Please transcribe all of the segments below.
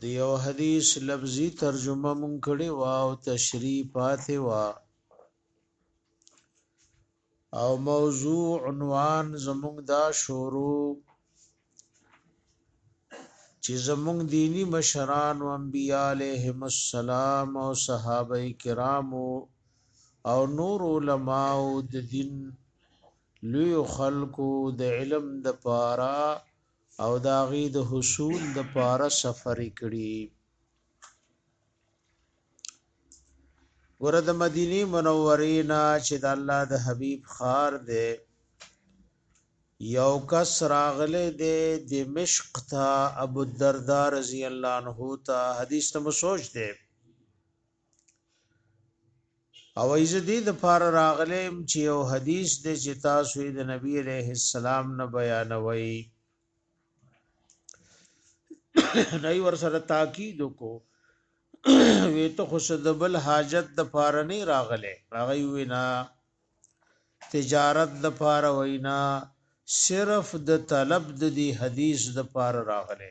د یو حدیث لفظي ترجمه مونږ کړي وا او تشریح پاتې وا او موضوع عنوان زمونږ دا شورو چې زمونږ دینی مشران او انبیاء علیهم السلام او صحابه کرامو او نور علما او د دین لوی خلکو د علم د پاره او د هغې د حصول دپاره سفر یې کړي. ګوره د مدینې منورې نه چې د الله د حبیب ښار دی یو کس راغلی دی دمشق ته ابو الدرداء رضی الله عنه ته حدیث ته مو سوچ دی او ایزه دې د پار راغلم چې یو حدیث دې چې تاسو یې د نبی علیه السلام نه بیانوي نه ور سره تاکید کو وی ته خو صدبل حاجت د پار نه راغله هغه وینا تجارت د پار وینا صرف د طلب د دې حدیث د پار راغله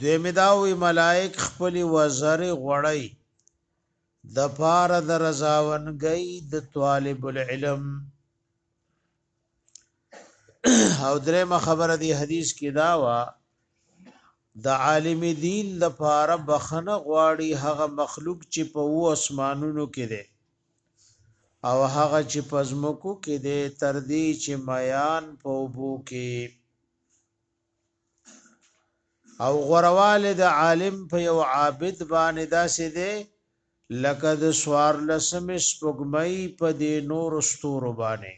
دویمه دا وی ملائک خپل وزر غړی د پار د رضاونګی د طالب العلم او درېمه خبره دی حدیث کې دا وا د عالم دین د پار بخنه غواړي هغه مخلوق چې په و اسمانونو کې دی او هغه چې پزمکو کې دی تر دې چې میان په وبو کې او غرواله د عالم په یو عابد باندې داسې دی لکه د سوار لسم سپګمۍ په دې نور ستورو باندې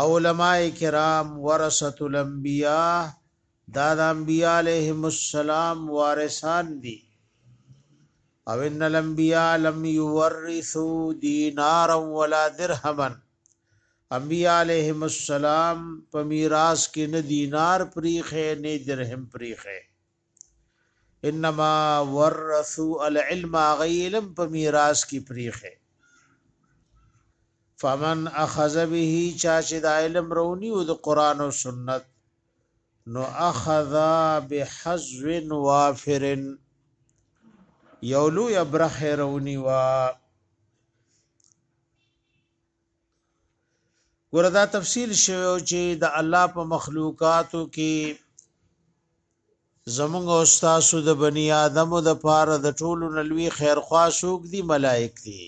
علماء کرام ورثه الانبیاء دا د انبیاء علیهم السلام وارثان دي او ان الانبیاء لم یورثوا دینارا ولا درهما انبیاء علیهم السلام په میراث کې نه دینار پریخه نه درهم پریخه انما ورثو العلم غیلم په میراث کې پریخه فمن اخذ به چا چې د علم رونی او د قران او سنت نو اخذ بحزو وافر یولو یبرح رونی وا ګوردا تفصیل شوی چې د الله په مخلوقاتو کې زمونږ او تاسو د بنی آدمو د پاره د ټولو نلوي خیر خواسوک دي ملائک دي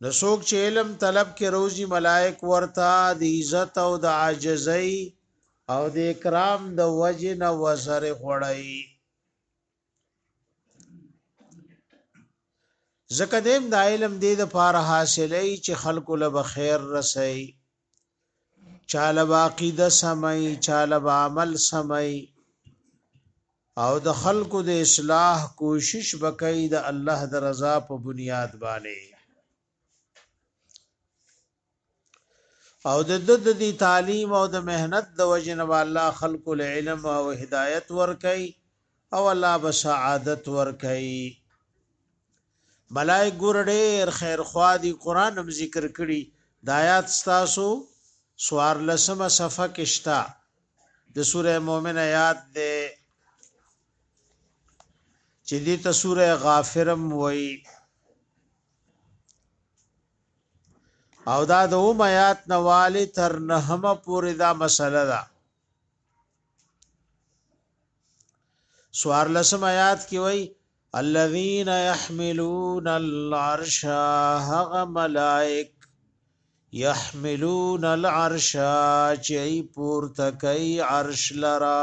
نو څوک چې علم طلب کې روزي ملائک ورته د عزت او د عاجزۍ او د اکرام د وجه نه وسره غړای ځکه دیم د علم دې د پاره حاصلې چې خلکو له خیر رسي چاله عقیده سمي چاله عمل سمي او د خلکو د اصلاح کوشش وکړي د الله د رضا په بنیاد باندې او د د د دی تعلیم او د مهنت د وجه نه الله خلق له علم او هدایت ور کوي او الله به سعادت ور کوي ملائک ګور ډېر خیر خوا دی قران هم ذکر کړي د آیات ستاسو سوار لسمه صفه کشتا د سوره مؤمن آیات ده چې دې ته سوره غافرم وایي او دا د اوم آیات نوالی تر نهمه پوری دا مسله ده سوار لسم آیات کی وی الذین یحملون العرش هغ ملائک یحملون العرش چی پورته کوي عرش لرا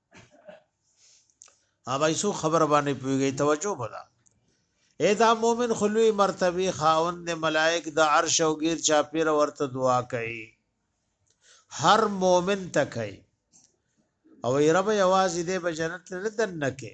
هغه یې سو خبر باندې پیږي توجه بولا اې دا مؤمن خلوی مرتبه خاوند ملائک د عرش او غیر چاپیر ورته دعا کوي هر مؤمن ته کوي او ای رب یوازې دې په جنت نه دنکه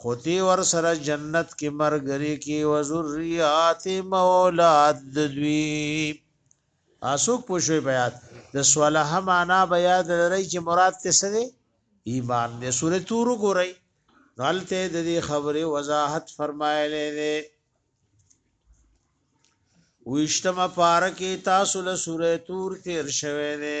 خو دی ورسره جنت کې مرګري کې و ذریات مولات دوی اسوک پوښوي بیات د صالح معنا بیا د لري چې مراد ته څه دی ایمان دې سورې تور ګورئ غلطه د دې خبره وضاحت فرمایلې ده ویشتمه پارکه تاسو له سورې تور تیر شوه ده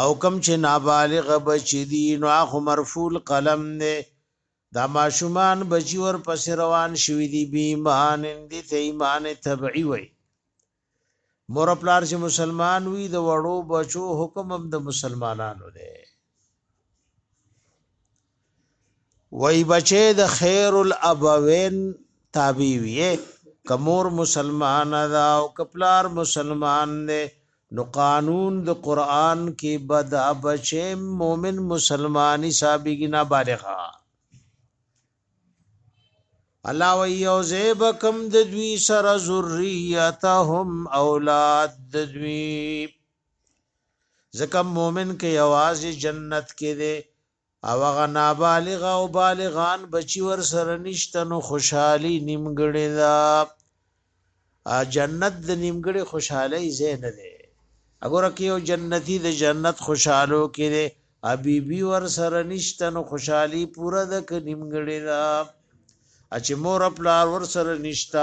او کم چې نابالغ بچی دی نو اخو مرفول قلم نه دا ماشومان بچی ور پس روان شوی دی بی ایمان اندی ته ایمان طبعی وی مور پلار چې مسلمان وی د وړو بچو حکم هم د مسلمانانو دی وای بچې د خیر الابوین تابع وي کمور مسلمان دا او کپلار مسلمان دی نو قانون د قران کې بد بچې مؤمن مسلمانی سابقی نه بالغه الله و یوزیب کم د دوی سره ذریاتهم اولاد د دوی زکه مؤمن کې आवाज جنت کې دی او هغه نابالغ او بالغان بچی ور سره نشته نو خوشحالي نیمګړې ده جنت د نیمګړې خوشحالي ځای نه دی اگر که یو جنتی د جنت خوشحالو کې دی ابيبي ور سره نشته نو خوشحالي پوره ده که نیمګړې ده چې مور پلار ور سره نشته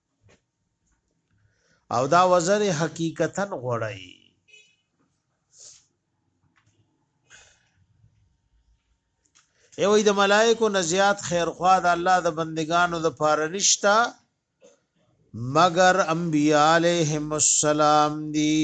او دا وزر حقیقتا غړی ای وای د ملائکو نزیات خیر خوا د الله د بندگانو د پاره نشتا مگر انبیاء علیهم السلام دی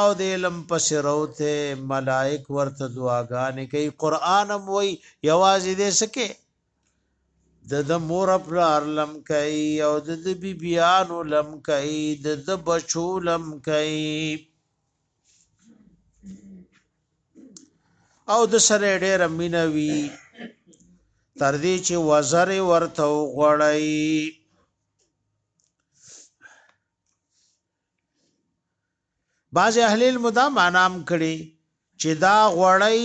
او د علم پسې روته ملائک ورته دعاګانې کوي قران هم وای یوازې دې سکه د د مور خپل لم کوي او د د بی بیان لم کوي د د بچو لم کوي او د سره ډېر مینوي تر دې چې وزر ورته وغړی بعض اهل علم دا معنام کړي چې دا غړی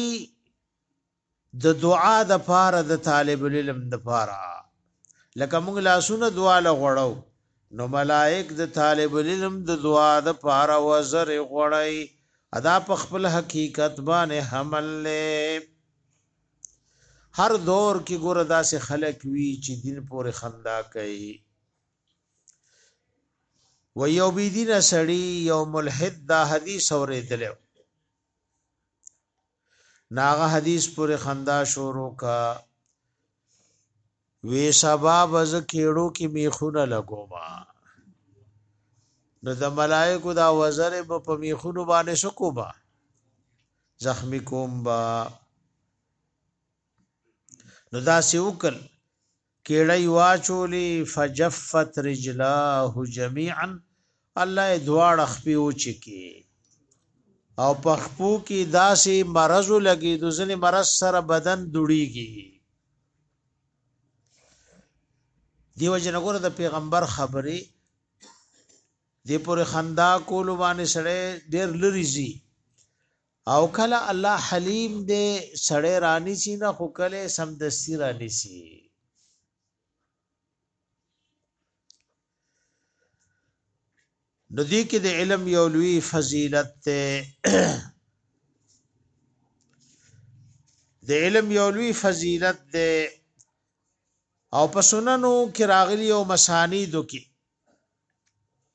د دعا د پاره د طالب العلم د پاره لکه موږ لاسونه دعا لغړو نو ملائک د طالب العلم د دعا د پاره وزر غړی ادا په خپل حقیقت باندې حمل له هر دور کې ګور داسې خلک وی چې دین پورې خندا کوي و یو بی دین سړی یو ملحد دا حدیث اوریدلو ناغه حدیث پر خندا شروع کا وی سبا بز کېړو کې میخونه لګوما نو د ملائکو دا وزر به په میخونو باندې سکو با زخمی کوم با نو دا سی وکل کيړی واچولې فجفت رجلاه جميعا الله يې دواړه خپې وچې کې او په خپو کې داسې مرض لګي د ځنې مرض سره بدن دوړيږي دیو جنګور د پیغمبر خبرې د پورې خندا کول باندې سړی ډېر لري زی او کله الله حليم دی سړی رانيسي نه خو کله سمدستي رانيسي نو دې کې د علم یو لوی فضیلت ته د علم یو لوی فضیلت ده او په سننو کې راغلی او مسانیدو کې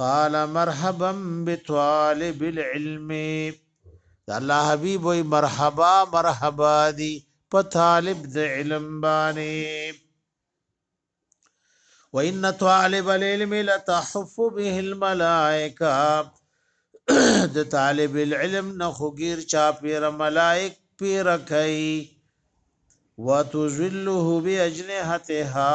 قال مرحبا بطالب العلم دا الله حبیب وی مرحبا مرحبا دی په طالب د علم باندې وان طالب العلم لتحف به الملائکه د طالب العلم نه خوګیر چا پیر ملائک پیر کوي وتذله باجنحتها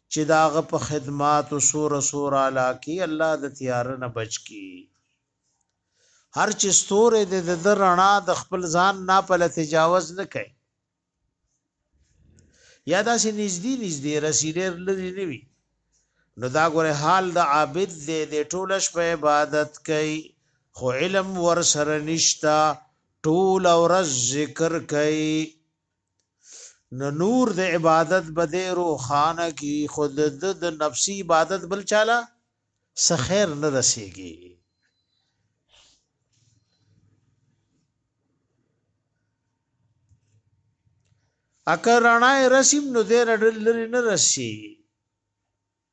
چی د هغه په خدماتو سوره سوره علاقی الله د تیاره نه بچ کی هر چې ستوره د د رڼا د خپل ځان نه په تجاوز نه کوي یا دا سي نږدې نږدې رسیدر لري نه وي نو دا ګوره حال د عابد دې د ټول شپه عبادت کوي خو علم ور سره نشتا ټول ورځ ذکر کوي نو نور د عبادت بده روخانه کی خود د د نفسی عبادت بل چاله سخیر نه رسیږي اکه رڼای رسیم نو دیر لري نه رسی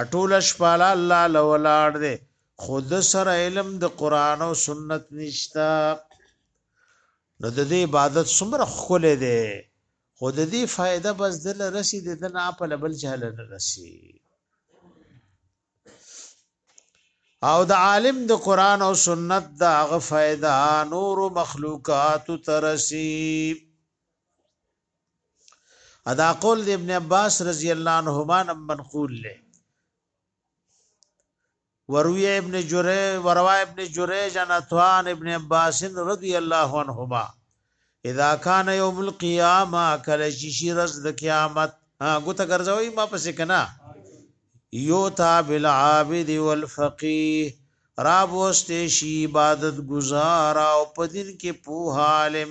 اټول شپاله الله لولاړ دی خود سره علم د قران او سنت نشتا نو د دې عبادت څومره خولې دی خود دې فائدہ بس دل رسی د دن اپ لبل چاله رسی او د عالم د قران او سنت دا غ فائدہ نور مخلوقات ترسی ادا قول د ابن عباس رضی الله عنهما منقول له وروي ابن جره وروا ابن جره جنتوان ابن عباس رضی الله عنهما اذا كان يوم القيامه کله چې شي رز د قیامت ها ګوت ګرځوي ما پسې کنا یوتا بالعابد والفقيه راب واستې شي عبادت گزار او پدین کې پوه عالم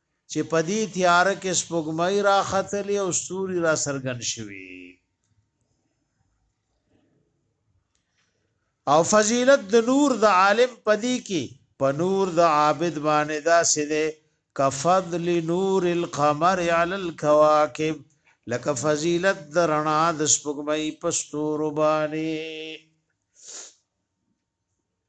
چې په دې تیاره کې سپوږمۍ راختلې او ستوري را څرګند شوي او فضیلت د نور د عالم په دې کې په نور د عابد باندې دا سده کفضل نور القمر علی الكواكب لکه فضیلت د رڼا د سپوږمۍ په ستورو باندې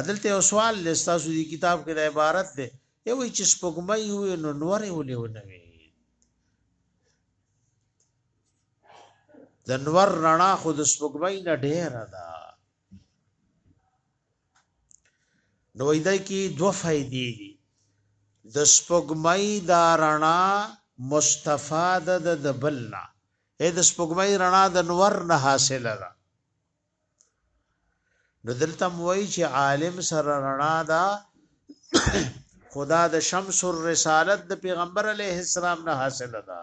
عدالت یو سوال لستاسو دی کتاب کې د عبارت دی یو چې سپګمې وي نو نور ولې ونه وي د نور رڼا خو د سپګمې نه ډېره ده نو ایدا کې دوه فائدې دي د سپګمې د رڼا مستفاده د دبلنا اې د سپګمې رڼا د نور نه حاصله ده نو دلته موي چې عالم سره رڼا دا خدا د شمس الرسالت د پیغمبر علیه السلام نه حاصله ده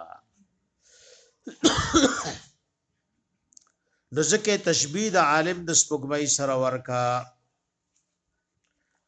نو ځکه تشبیه د عالم د سپګمۍ سره ورکا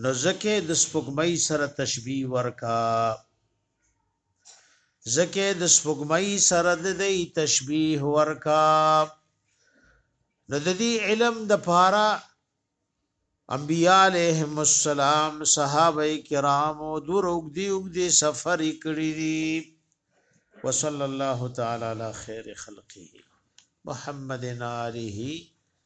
نو زکه د سپوږمۍ سره تشبیه ورکا زکه د سپوږمۍ سره د دې تشبیه ورکا نو د دې علم د پاره انبیاء علیهم السلام صحابه کرام دور اوګ دی اوګ دی سفر کړی دی وصلی الله تعالی علی خیر خلقه محمد علیه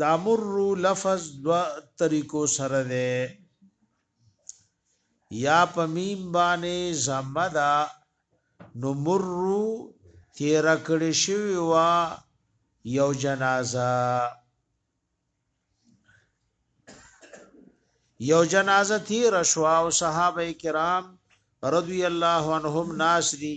دا مر لفظ دو طریقو سره ده یا په میم باندې زمدا نو مر تیر کړی شوی وا یو جنازه یو جنازه تیر شو او صحابه کرام رضی الله عنهم ناس دي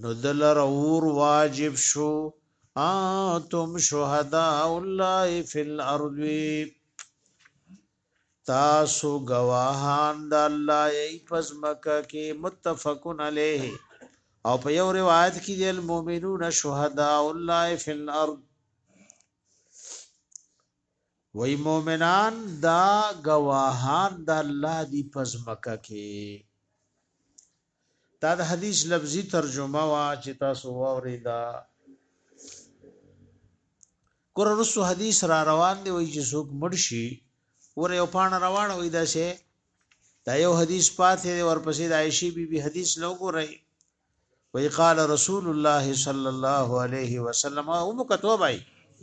نو دلر اور واجب شو انتم شهداء الله فی الارض تاسو گواهان د الله ای پس مکه کې متفقن علیه او په یو روایت کې د المؤمنون شهداء الله فی الارض وای مؤمنان دا گواهان د الله دی پس مکه کې دا د حدیث لفظي ترجمه وا چې تاسو واوریدا کور رسو حدیث را روان دی وای چې څوک مرشي ور یو پان روان وای دا سه دا یو حدیث پاتې دی ورپسې د عائشې بي بي حدیث لو ګورای وای قال رسول الله صلی الله علیه وسلم او مکتوبای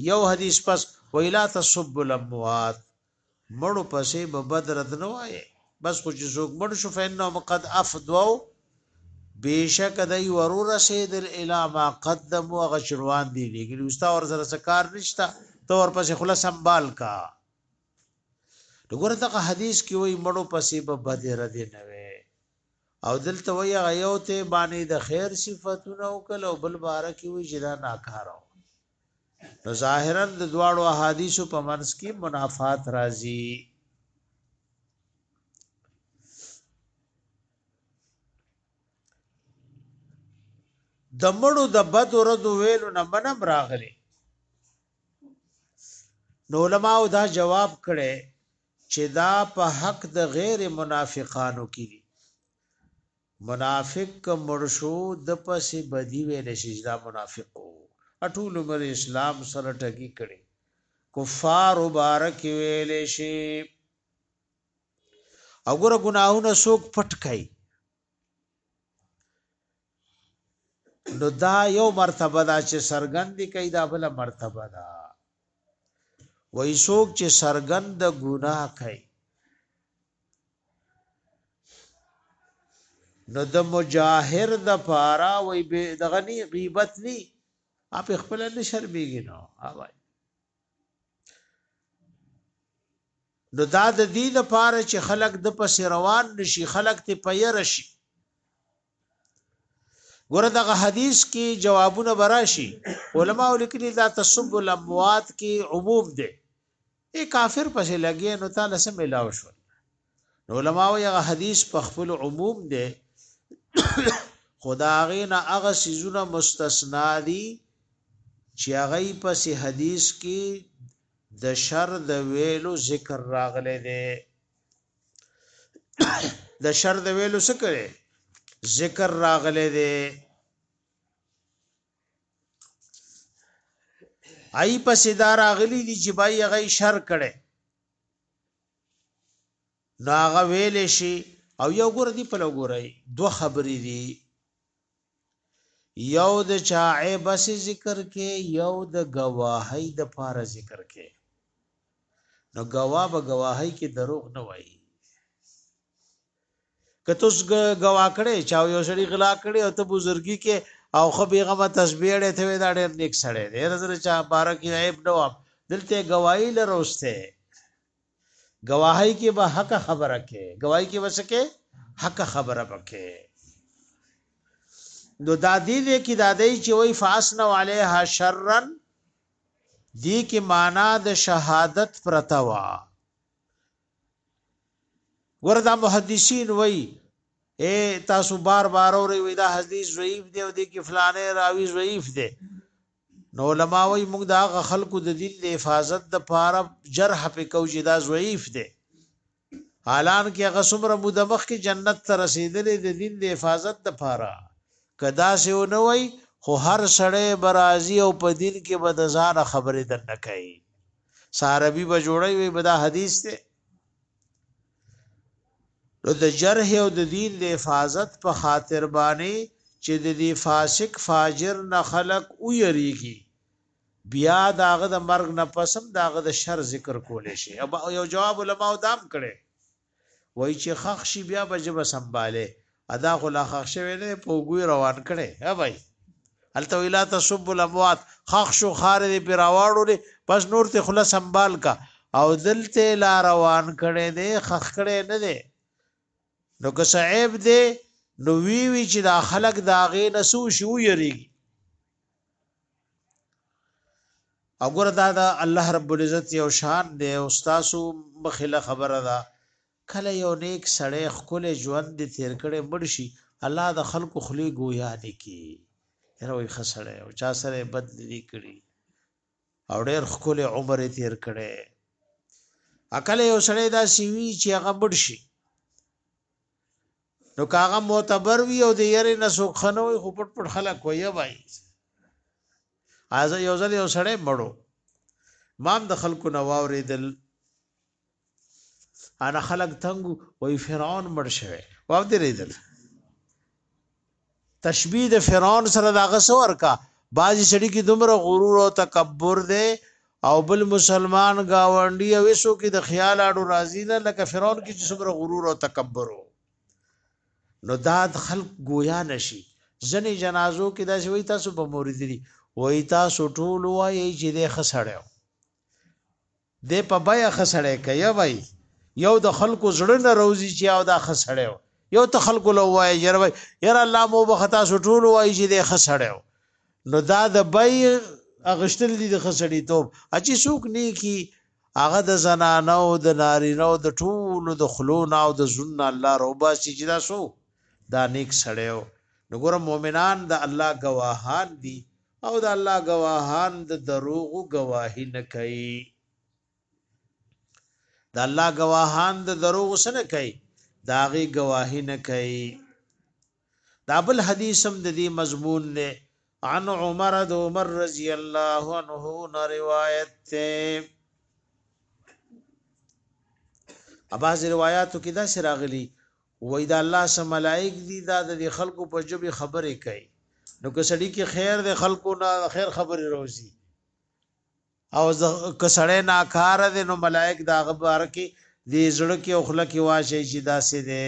یو حدیث پس ویلا تصب الاموات مړو پسې به بد رد نه وایې بس خو چې څوک مړ شو فإنهم قد افضوا بشک دای ورور سیدل الی ما قدموا غشروان دی لګلی اوستا ور سره سکار نشتا تو ور پسې خلا سنبال کا وګوره دغه حدیث کې وای مړو پسې به بدر دی نه وي او دلته وای غیو ته باندې د خیر صفاتونه او کله بل بارکی وای چې دا ناکارو نو ظاهرا د دواړو احادیثو په منځ کې منافات راځي د مړو د بد ورځو ویلو نه منم راغلي نو علماء دا جواب کړي چې دا په حق د غیر منافقانو کې دي منافق که مړ شو ده پسې بدي ويل شي چې دا منافق وو ا ټول عمر يې اسلام سره ټګي کړي کفارو باره کې ويل شي او ګره ګناهونه څوک پټ کوي نو دا یو مرتبه دا چې سرګند دی کوي دا بل مرتبه دا وای څوک چې سرګند ګناه کوي نو د مجاهر د پارا وی به دغه نی غیبت نی اپ خپل نه شرمېږي نو اوای نو دا د دې د پاره چې خلک د پس روان نشي خلک ته پیر شي ګوره دغه حدیث کې جوابونه براشي علما لیکلي دا تسب الاموات کې عموم دی ای کافر پسې لګي نو تعالی سم ملاو شو نو علما یو هغه حدیث په خپل عموم دی خداغې نه هغه سيزونه مستثنا دي چې هغه پسې حدیث کې د شر د ویلو ذکر راغلی دی د شر د ویلو څه کړي ذکر راغله دي ای په صدا راغلي دي چې بای هغه شر کړي نو هغه ویل شي او یو ګور دی په لګورای دوه خبرې دي یو د چا عیب اسی ذکر کې یو د گواهی د پاره ذکر کې نو گواه به گواهی کې دروغ نه وایي که توس گواه کړي چا یو سړي غلا کړي او ته بزرګي کې او خو بیغمه تسبیح اړه ته دا ډېر نیک سړی دی رزر چا بارک عیب نه وام دلته گواہی لروسته گواهی کې به حق خبره کې گواهی کې وسکه حق خبره پکې نو دا دې دې کې دا دې چې وای فاسنو علیها شرن دې کې معنا د شهادت پرتوا وردا محدثین وای اے تاسو بار بار اوري وای دا حدیث ضعیف دی او دې کې فلانه راوی ضعیف دی نو علما وایي موږ د هغه خلکو د دین د حفاظت د پاره جرح په کو چې دا ضعیف دی حالان کې هغه څومره موده مخکې جنت ته رسیدلې د دین د حفاظت د پاره کدا سه و نه وای خو هر سړی برازي او په دین کې به د ځان خبرې دنه کوي ساربي به جوړي وي به دا حدیث ته نو د جرح او د دین د حفاظت په خاطر باندې چې د دې فاسق فاجر نه خلق او یریږي بیا داغه د مرګ نه پسم داغه د شر ذکر کول شي یو جواب علماء دام کړي وای چې خخشي بیا بجب سنباله ادا خو لا خخ شوی نه په وګوی روان کړي ها بای الته ویلا تسب الاموات خخ شو خار دی پر راواړو دی بس نور ته خلا سنبال کا او دلته لا روان کړي دی خخ کړي نه دی نو که صعيب دی نو وی وی چې دا خلق دا غې نسو شو یری او ګره دا دا الله رب العزت یو شان دی او تاسو مخله خبره ده کله یو نیک سړی ښکلی ژوند دې تیر کړی مړ شي الله د خلکو خلی ګویا نه کی یره وای خسړی او چا سره بد نه کړی او ډیر ښکلی عمر تیر کړی اکل یو سړی دا سیوی چې هغه مړ شي نو کاغه معتبر وی او د یری نسو خنوي خو پټ پټ خلک وای وای ازه یو ځل یو سړی مړو مام د خلکو نواورې دل انا خلق تنګ وای فرعون مړ شوی واو دې ریدل تشبیه د فرعون سره دا غسور کا بعضی سړی کې دومره غرور او تکبر دی او بل مسلمان گاونډي او وسو کې د خیال اړو راضی نه لکه فرعون کې چې څومره غرور او تکبر وو نو دا خلق گویا نشي ځنې جنازو کې دا شوی تاسو په مورید دي وای تاسو ټول وای چې د خسړیو دی په بیه ښه سړی که یو وای یو د خلکو زړه نه روزي چې او دا ښه سړی یو ته خلکو له وای یره وای یره الله مو بختا سټول وای چې دی ښه سړی نو دا د بای اغشتل دي د خسړی توپ اچي سوق نه کی هغه د زنانو د نارینو د ټولو د خلونو او د زنه الله روبا سي چې دا سو دا نیک سړیو نګور مؤمنان د الله گواهان دي او د الله گواهان د دروغ گواهی نه کوي د الله گواهان د دروغ سره کوي دا غي گواهی نه کوي دا بل حدیث هم د دې مضمون نه عن عمر د عمر رضی الله عنه نه روایت ته اباز روایتو کې دا سراغلی وای دا الله سه ملائک دي دا د خلکو په جبه خبرې کوي نو که سړی کې خیر د خلکو نه خیر خبرې روزي او که سړی ناکار دی نو ملائک دا غبر کې د زړه کې او خلک واچي چې دا سه دي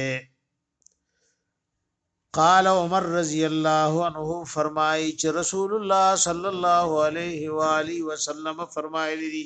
قال عمر رضی الله عنه فرمایي چې رسول الله صلی الله علیه و آله وسلم فرمایلی دي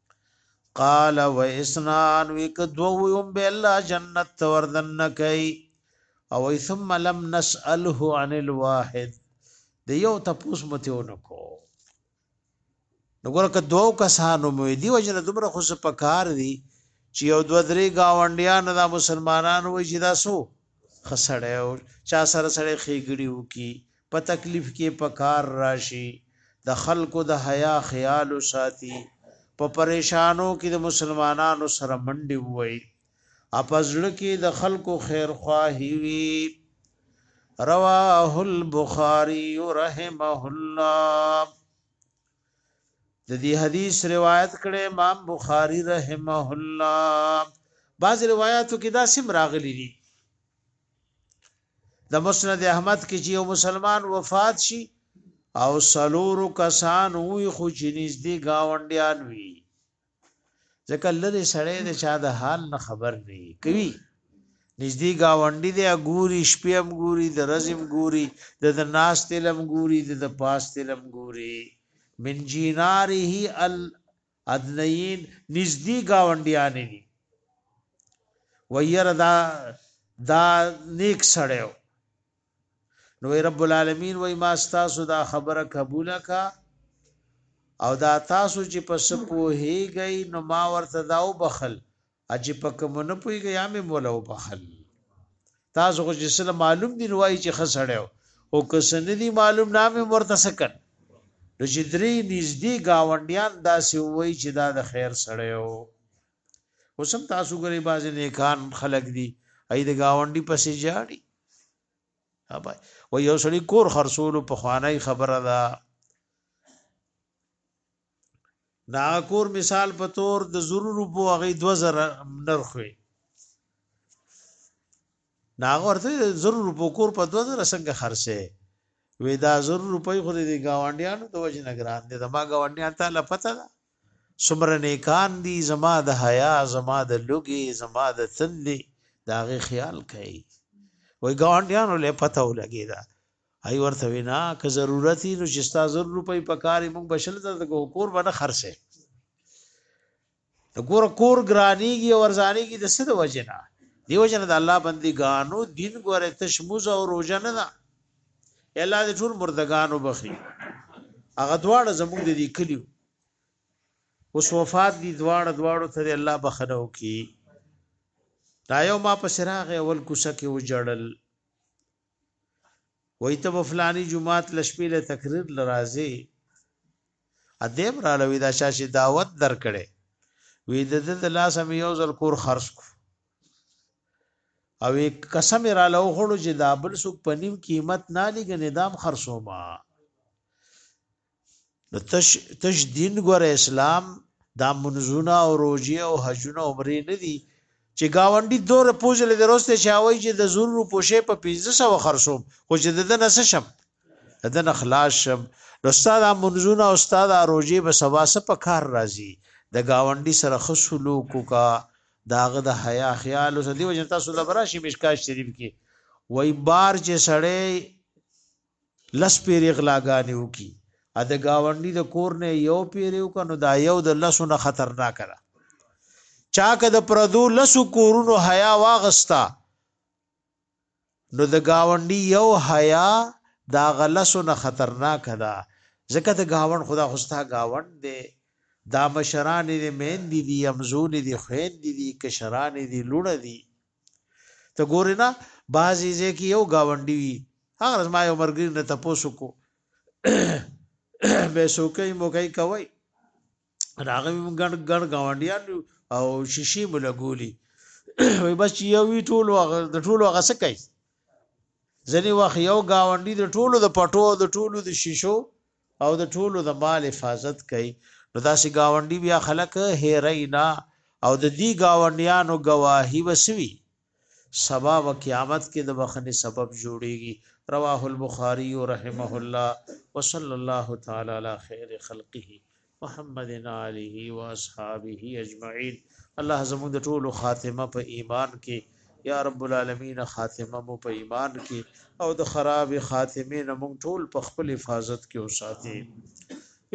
قال و اسنان وک دو یم به الله جنت توردن کوي او ثم لم نساله عن الواحد د یو تپوس متیو نکو نګور که دوو کسانو مو دی وجنه دومره خو په کار دی چې یو دو درې گاونډیان د مسلمانانو وي چې دا سو خسړی او چا سره سړی خیګړی وکی په تکلیف کی په کار راشی د خلکو د حیا خیال وساتی په پریشانو کی د مسلمانانو سره منډی ووهی اپه زړه کی د خلکو خیر خواهی وی رواه البخاری رحمه الله د دې حدیث روایت کړي امام بخاری رحمه الله بعض روایتو کې دا سم راغلي دي د مسند احمد کې چې یو مسلمان وفات شي او سلورو کسان وي خو چې نږدې گاونډیان وي ځکه لري سړی د چا د حال نه خبر نه کوي نږدې گاونډي دی ګوري شپې هم ګوري د رزم ګوري د د ناس تلم ګوري د د پاس تلم ګوري من جیناره ال ادنین نږدې گاونډیان دي وير دا دا نیک سړیو نو وی رب العالمین وی ما ستاسو دا خبره قبول کا او دا تاسو چې پس پوهیږئ نو ما ورته دا وبخل چې په کوم نه پوهیږئ یا مې مولا وبخل تاسو خو چې سره معلوم دي نوای چې خسړیو او که سن دي معلوم نامې ورته سکن نو چې درې نږدې گاونډیان داسې وای چې دا د خیر سړیو اوس هم تاسو ګورئ بعضې نیکان خلک دي هغوی د ګاونډي پسې ژاړي و یو سړي کور خرڅولو پخوانی خبره ده دا کور مثال په تور د زرو روپو هغې دوه زره نرخ وي نو هغه ورته زرو روپو کور په دوه زره څنګه خرڅه وې دا زرو روپۍ خو دې ګاونډیانو د وجې نه ګران دي زما ګاونډیان ته له پته ده څومره نیکان دي زما د حیا زما د لوګي زما د تندې دا غي خیال کوي وای ګاونډیانو له پته ولګی دا ای ورته وینا که ضرورتي نو چې ستا زر روپۍ په کاري موږ بشل ته کور باندې خرڅه د ګور کور ګرانیږي او ورزانیږي د څه د وجنه دی وجنه د الله بندګانو دین ګوره تشموز او روزه نه ده الله دې ټول مردگانو بخي هغه دواړه زموږ د دې کلیو اوس وفات دي دواړه دواړو ته الله بخنه وکي دا یو ما په سراغ اول کوسه کې وجړل وای ته په فلانی جمعات لشپې له تقریر لرازي ادم را لوي دا شاشه دعوت درکړي وې د د لاس مې یو ځل کور خرڅ کو او قسم را لو خړو چې دا بل څوک په نیم قیمت نه لګي نظام خرصوما نو تش تش دین ګور اسلام دا منزونه او روزي او حجونه عمرې نه دي چې گاونډي دور پوزل دروسته چاوي چې د زور روپوشه په 1500 خرصوم خو چې د نس شم دنه خلاص شم نو استاد منځونه او استاد روزي به سبا سپ کار راځي د گاونډي سره خصلو کوکا داغه د حیا خیال اوس دی وجه تاسو د براشي مشکا شریف کې وای بار چې سړی لس پیری غلاګانی وکي ا د گاونډي د کور نه یو پیری وکنو دا یو د لسو نه خطرناک ده چا که د پردو لسو کورونو حیا واغستا نو د گاونډي یو حیا دا غلسو نه خطرناک ده ځکه د گاوند خدا خوستا گاوند دی دا مشران دې مین دي دي امزون دي خوین دي دي کشران دي لونه دي ته ګورې نه بعضې ځای کې یو گاونډي وي هغه ورځ ما یو مرګري نه تپوس وکړو به څوکۍ موکۍ کوي راغی موږ ګڼ ګڼ گاونډیان او شیشې مو لګولي وای بس چې یو وی ټول د ټولو هغه څه کوي ځنې وخت یو گاونډي د ټولو د پټو او د ټولو د شیشو او د ټولو د مال حفاظت کوي نو داسې گاونډي بیا خلک هیرینا او د دې گاونډیانو گواهی وسوي سبا و قیامت کې د بخنې سبب جوړيږي رواه البخاري رحمه الله وصلى الله تعالی علی خیر خلقه محمد علیه و اصحابه اجمعین الله زموږ د ټولو خاتمه په ایمان کې یا رب العالمین خاتمه مو په ایمان کې او د خراب خاتمه نه موږ ټول په خپل حفاظت کې وساتي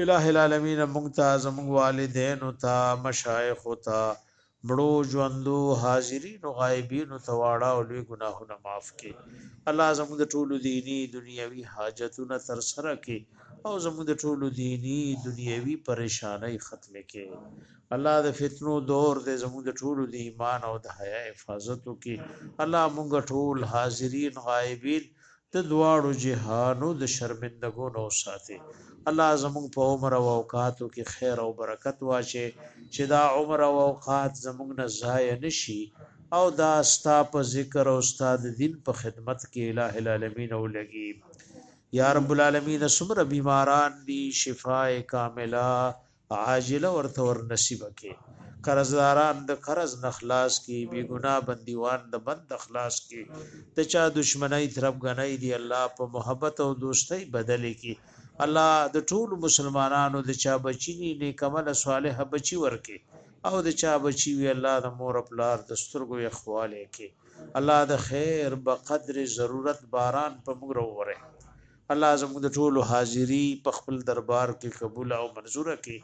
الہ العالمین موږ ته زموږ والدین او ته مشایخ او ته مړو ژوندو حاضرینو غایبینو ته واړه او لوی ګناهونه معاف کړي الله زموږ د ټولو دینی دنیوي حاجتونه تر سره کړي او زموږ د ټولو دینی دنیوي پریشانای ختم کړي الله د فتنو دور دې زموږ د ټولو د ایمان او د حیا حفاظت وکړي الله موږ ټول حاضرین غایبین د دواړو جهانو د شرمندګو نه وساتې الله زموږ په عمر او اوقاتو کې خیر او برکت واچي چې دا عمر او اوقات زموږ نه ضایع نشي او دا ستا په ذکر او استاد دین په خدمت کې الٰه العالمین او لګي یا رب العالمین سمره بیماران دي شفاء کامله عاجله ورته ور نصیبه کړې، قرضداران د قرض نه خلاص کړې، بې ګناه بندیوان د بند خلاص کړې، د چا دښمنۍ تربګنۍ دې الله په محبت او دوستۍ بدلې کړې، الله د ټولو مسلمانانو د چا بچي وي نیک عمله صالحه بچي ورکړې او د چا بچي وي الله د مور پلار د سترګو یخوالی کړې، الله د خیر بقدر ضرورت باران په موږ راووری. الله زموږ د ټولو حاضری په خپل دربار کې قبوله او منظوره کړي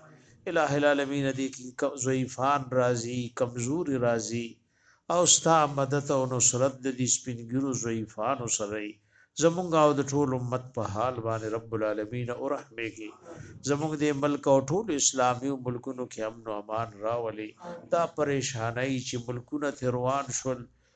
الٰه العالمین دې کې ضعیفان راضي کمزوري راضي او ستا مدد او نصرت د دې سپینګیرو ضعیفانو سره زمونږ او د ټول امت په حال باندې رب العالمین او رحمه کې زمونږ د ملک او ټول اسلامي ملکونو کې امن او امان راولي دا پریشانای چې ملکونه تیروان شول